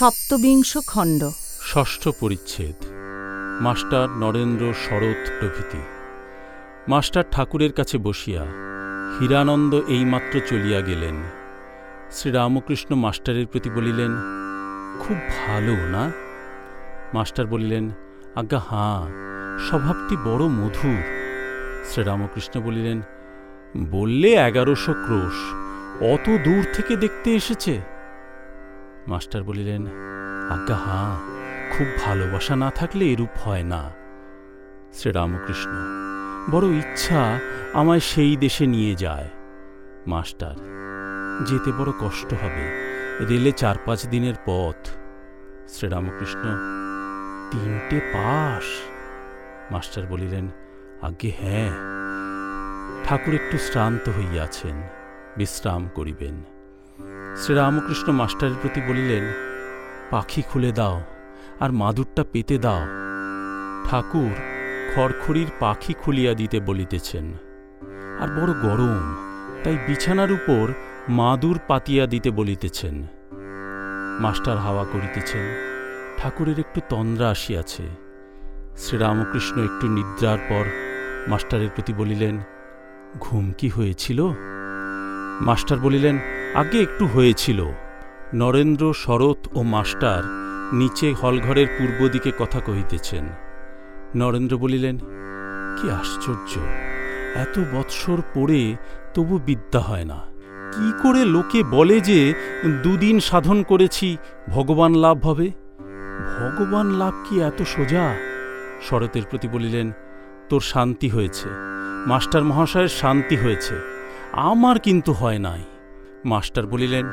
সপ্তবিংশ খণ্ড। ষষ্ঠ পরিচ্ছেদ। মাস্টার নরেন্দ্র শরৎ প্রভৃতি। মাস্টার ঠাকুরের কাছে বসিয়া হীরানন্দ এইমাত্র চলিয়া গেলেন। শ্রীরামকৃষ্ণ মাস্টারের প্রতি বলিলেন, খুব ভালো না? মাস্টার বলিলেন, আজ্ঞা, হাঁ, স্বভাবটি বড় মধুর। শ্রীরামকৃষ্ণ বলিলেন, বললে এগারোশো ক্রোশ, অত দূর থেকে দেখতে এসেছে? মাস্টার বলিলেন, আজ্ঞা, হাঁ, খুব ভালোবাসা না থাকলে এরূপ হয় না। শ্রীরামকৃষ্ণ, বড় ইচ্ছা আমায় সেই দেশে নিয়ে যায়। মাস্টার, যেতে বড় কষ্ট হবে, রেলে চার পাঁচ দিনের পথ। শ্রীরামকৃষ্ণ, তিনটে পাশ? মাস্টার বলিলেন, আজ্ঞে হ্যাঁ। ঠাকুর একটু শ্রান্ত হইয়াছেন, বিশ্রাম করিবেন। শ্রীরামকৃষ্ণ মাস্টারের প্রতি বলিলেন, পাখি খুলে দাও আর মাদুরটা পেতে দাও। ঠাকুর খড়খড়ির পাখি খুলিয়া দিতে বলিতেছেন। আর বড় গরম, তাই বিছানার উপর মাদুর পাতিয়া দিতে বলিতেছেন। মাস্টার হাওয়া করিতেছেন। ঠাকুরের একটু তন্দ্রা আসিয়াছে। শ্রীরামকৃষ্ণ একটু নিদ্রার পর মাস্টারের প্রতি বলিলেন, ঘুম কি হয়েছিল? মাস্টার বলিলেন আগে একটু হয়েছিল। নরেন্দ্র শরৎ ও মাস্টার নিচে হলঘরের পূর্ব দিকে কথা কহিতেছেন। নরেন্দ্র বলিলেন, কি আশ্চর্য! এত বৎসর পড়ে তবু বিদ্যা হয় না। কি করে লোকে বলে যে দুদিন সাধন করেছি, ভগবান লাভ হবে? ভগবান লাভ কি এত সোজা? শরতের প্রতি বলিলেন, তোর শান্তি হয়েছে। মাস্টার মহাশয়ের শান্তি হয়েছে। আমার কিন্তু হয় নাই। মাস্টার বলিলেন,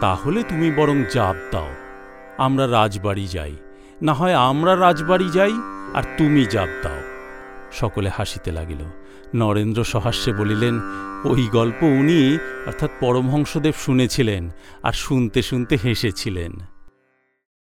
তাহলে তুমি বরং জাপ দাও, আমরা রাজবাড়ি যাই। না হয় আমরা রাজবাড়ি যাই আর তুমি জাপ দাও। সকলে হাসিতে লাগিল। নরেন্দ্র সহাস্যে বলিলেন, ওই গল্প উনি, অর্থাৎ পরমহংসদেব শুনেছিলেন আর শুনতে শুনতে হেসেছিলেন।